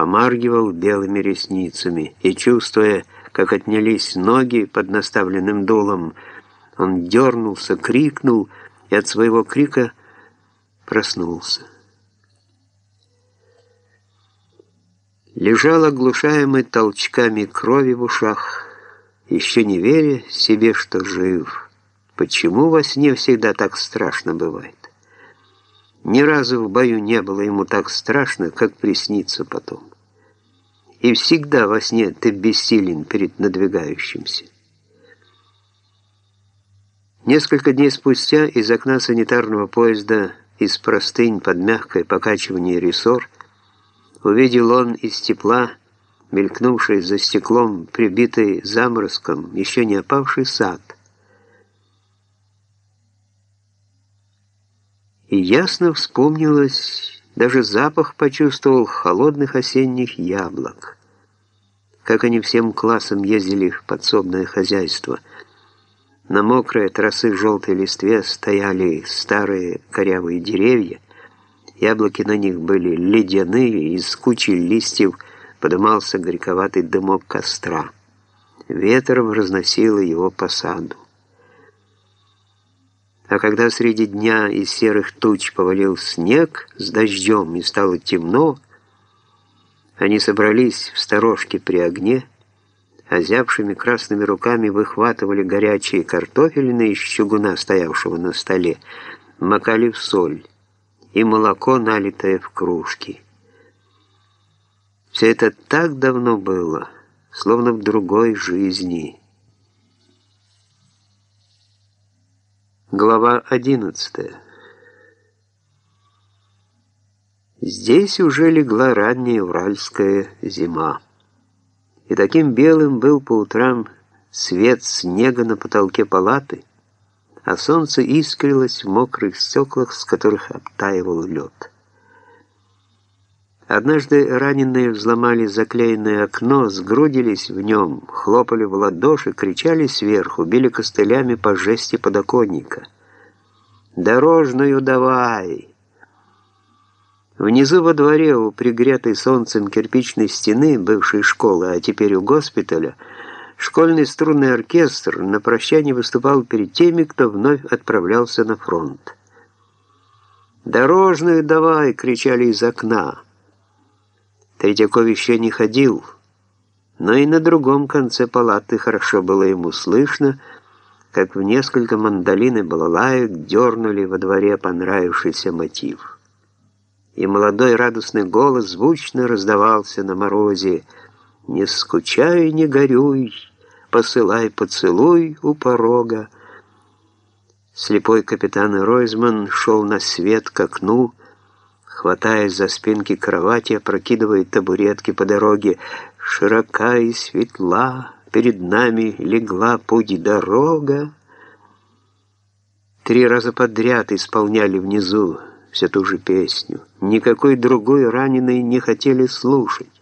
помаргивал белыми ресницами и, чувствуя, как отнялись ноги под наставленным дулом, он дернулся, крикнул и от своего крика проснулся. Лежал оглушаемый толчками крови в ушах, еще не веря себе, что жив. Почему во сне всегда так страшно бывает? Ни разу в бою не было ему так страшно, как приснится потом. И всегда во сне ты бессилен перед надвигающимся. Несколько дней спустя из окна санитарного поезда из простынь под мягкое покачивание рессор увидел он из тепла, мелькнувший за стеклом, прибитый заморозком, еще не опавший сад – И ясно вспомнилось, даже запах почувствовал холодных осенних яблок. Как они всем классом ездили в подсобное хозяйство. На мокрой троссы желтой листве стояли старые корявые деревья. Яблоки на них были ледяные, из кучи листьев подымался горьковатый дымок костра. Ветром разносило его по саду. А когда среди дня из серых туч повалил снег с дождем и стало темно, они собрались в сторожке при огне, озябшими красными руками выхватывали горячие картофелины из чугуна, стоявшего на столе, макали в соль и молоко, налитое в кружки. Все это так давно было, словно в другой жизни. Глава 11 Здесь уже легла ранняя уральская зима. И таким белым был по утрам свет снега на потолке палаты, а солнце искрилось в мокрых стеклах, с которых обтаивал лед. Однажды раненые взломали заклеенное окно, сгрудились в нем, хлопали в ладоши, кричали сверху, били костылями по жести подоконника. «Дорожную давай!» Внизу во дворе у пригретой солнцем кирпичной стены бывшей школы, а теперь у госпиталя, школьный струнный оркестр на прощание выступал перед теми, кто вновь отправлялся на фронт. «Дорожную давай!» — кричали из окна. Третьяков еще не ходил, но и на другом конце палаты хорошо было ему слышно, как в несколько мандолин и балалаек дернули во дворе понравившийся мотив. И молодой радостный голос звучно раздавался на морозе «Не скучай, не горюй, посылай поцелуй у порога». Слепой капитан Ройзман шел на свет к окну, хватаясь за спинки кровати, опрокидывая табуретки по дороге. Широка и светла, перед нами легла путь дорога. Три раза подряд исполняли внизу всю ту же песню. Никакой другой раненый не хотели слушать.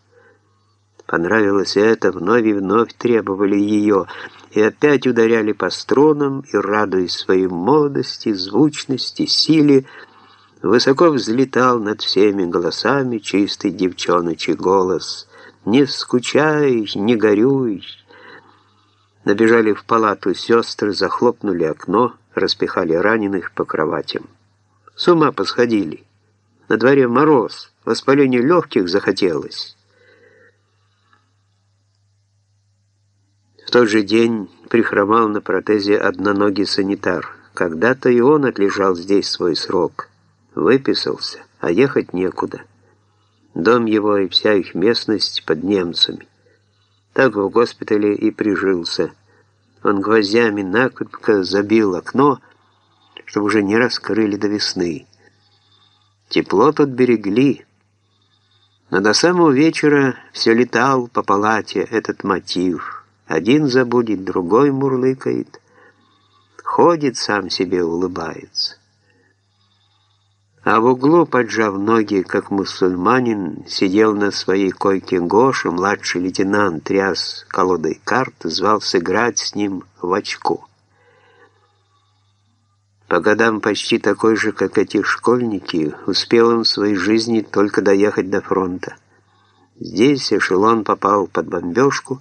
Понравилось это, вновь и вновь требовали ее, и опять ударяли по струнам, и, радуясь своей молодости, звучности, силе, Высоко взлетал над всеми голосами чистый девчоночий голос. «Не скучай, не горюй!» Набежали в палату сестры, захлопнули окно, распихали раненых по кроватям. С ума посходили. На дворе мороз, воспаление легких захотелось. В тот же день прихромал на протезе одноногий санитар. Когда-то и он отлежал здесь свой срок. Выписался, а ехать некуда. Дом его и вся их местность под немцами. Так в госпитале и прижился. Он гвоздями накрепко забил окно, чтобы уже не раскрыли до весны. Тепло тут берегли. Но до самого вечера все летал по палате этот мотив. Один забудет, другой мурлыкает. Ходит, сам себе улыбается. А в углу, поджав ноги, как мусульманин, сидел на своей койке Гоша, младший лейтенант, тряс колодой карт, звал сыграть с ним в очку. По годам почти такой же, как эти школьники, успел он в своей жизни только доехать до фронта. Здесь эшелон попал под бомбежку,